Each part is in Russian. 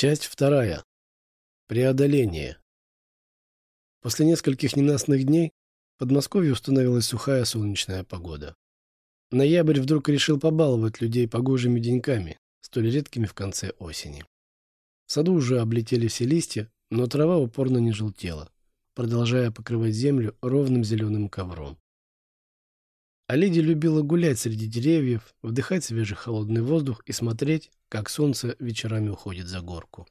Часть вторая. Преодоление. После нескольких ненастных дней в Подмосковье установилась сухая солнечная погода. Ноябрь вдруг решил побаловать людей погожими деньками, столь редкими в конце осени. В саду уже облетели все листья, но трава упорно не желтела, продолжая покрывать землю ровным зеленым ковром. А Лидия любила гулять среди деревьев, вдыхать свежий холодный воздух и смотреть, как солнце вечерами уходит за горку.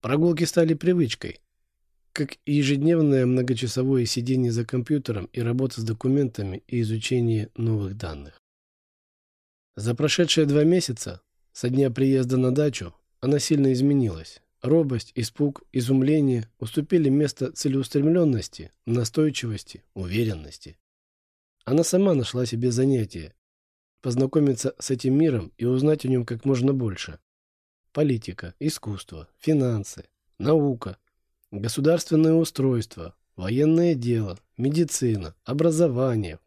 Прогулки стали привычкой, как ежедневное многочасовое сидение за компьютером и работа с документами и изучение новых данных. За прошедшие два месяца, со дня приезда на дачу, она сильно изменилась. Робость, испуг, изумление уступили место целеустремленности, настойчивости, уверенности. Она сама нашла себе занятие, познакомиться с этим миром и узнать о нем как можно больше. Политика, искусство, финансы, наука, государственное устройство, военное дело, медицина, образование.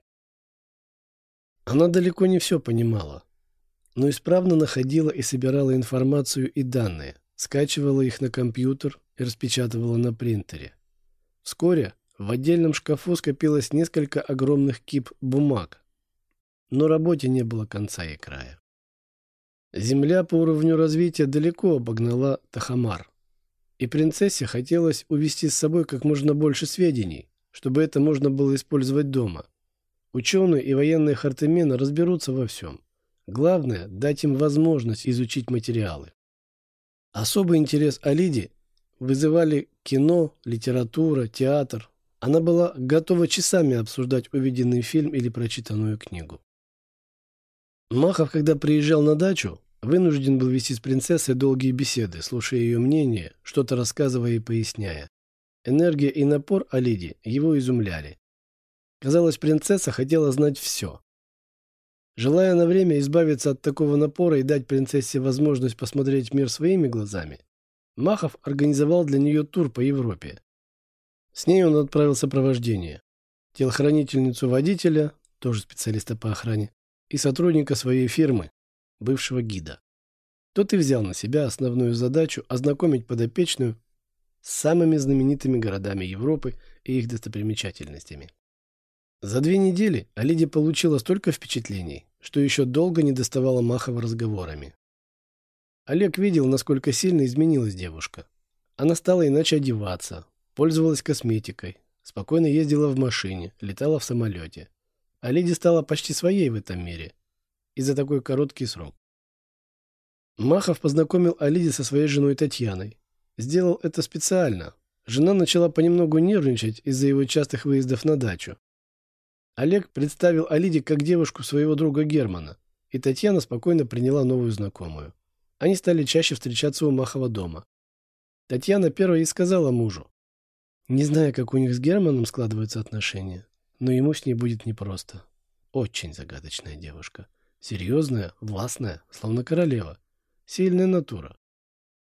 Она далеко не все понимала, но исправно находила и собирала информацию и данные, скачивала их на компьютер и распечатывала на принтере. Вскоре в отдельном шкафу скопилось несколько огромных кип бумаг, но работе не было конца и края. Земля по уровню развития далеко обогнала Тахамар, и принцессе хотелось увести с собой как можно больше сведений, чтобы это можно было использовать дома. Ученые и военные хартемены разберутся во всем. Главное – дать им возможность изучить материалы. Особый интерес Алиди вызывали кино, литература, театр. Она была готова часами обсуждать увиденный фильм или прочитанную книгу. Махов, когда приезжал на дачу, вынужден был вести с принцессой долгие беседы, слушая ее мнение, что-то рассказывая и поясняя. Энергия и напор Алиди его изумляли. Казалось, принцесса хотела знать все. Желая на время избавиться от такого напора и дать принцессе возможность посмотреть мир своими глазами, Махов организовал для нее тур по Европе. С ней он отправил сопровождение. Телохранительницу водителя, тоже специалиста по охране, и сотрудника своей фирмы, бывшего гида. Тот и взял на себя основную задачу ознакомить подопечную с самыми знаменитыми городами Европы и их достопримечательностями. За две недели Алиде получила столько впечатлений, что еще долго не доставала Махова разговорами. Олег видел, насколько сильно изменилась девушка. Она стала иначе одеваться, пользовалась косметикой, спокойно ездила в машине, летала в самолете. А Лиди стала почти своей в этом мире. И за такой короткий срок. Махов познакомил Алиди со своей женой Татьяной. Сделал это специально. Жена начала понемногу нервничать из-за его частых выездов на дачу. Олег представил Алиде как девушку своего друга Германа, и Татьяна спокойно приняла новую знакомую. Они стали чаще встречаться у Махова дома. Татьяна первой и сказала мужу. Не зная, как у них с Германом складываются отношения, но ему с ней будет непросто. Очень загадочная девушка. Серьезная, властная, словно королева. Сильная натура.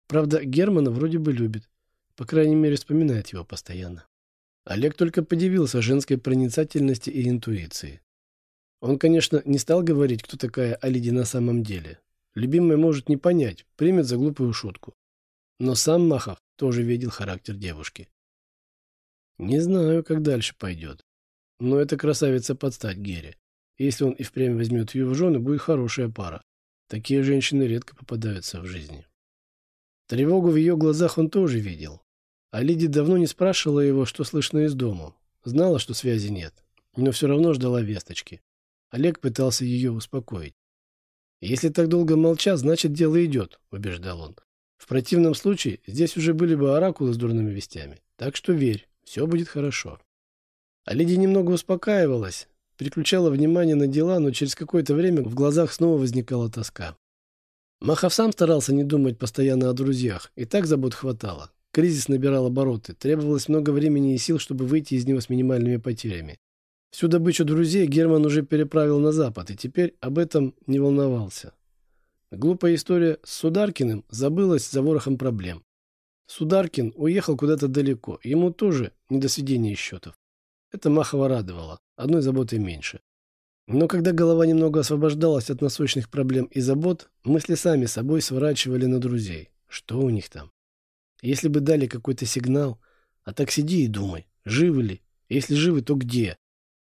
Правда, Германа вроде бы любит. По крайней мере, вспоминает его постоянно. Олег только подивился женской проницательности и интуиции. Он, конечно, не стал говорить, кто такая Алиди на самом деле. Любимая может не понять, примет за глупую шутку. Но сам Махов тоже видел характер девушки. Не знаю, как дальше пойдет. Но эта красавица подстать Гере. Если он и впрямь возьмет ее в жены, будет хорошая пара. Такие женщины редко попадаются в жизни. Тревогу в ее глазах он тоже видел. А Лиди давно не спрашивала его, что слышно из дома. Знала, что связи нет, но все равно ждала весточки. Олег пытался ее успокоить. «Если так долго молчат, значит, дело идет», — убеждал он. «В противном случае здесь уже были бы оракулы с дурными вестями. Так что верь, все будет хорошо». А Лидия немного успокаивалась, переключала внимание на дела, но через какое-то время в глазах снова возникала тоска. Махов сам старался не думать постоянно о друзьях, и так забот хватало. Кризис набирал обороты, требовалось много времени и сил, чтобы выйти из него с минимальными потерями. Всю добычу друзей Герман уже переправил на Запад, и теперь об этом не волновался. Глупая история с Сударкиным забылась за ворохом проблем. Сударкин уехал куда-то далеко, ему тоже не до сведения счетов. Это Махова радовало, одной заботой меньше. Но когда голова немного освобождалась от насущных проблем и забот, мысли сами собой сворачивали на друзей. Что у них там? Если бы дали какой-то сигнал, а так сиди и думай, живы ли? Если живы, то где?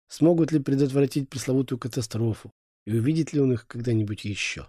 Смогут ли предотвратить пресловутую катастрофу? И увидит ли он их когда-нибудь еще?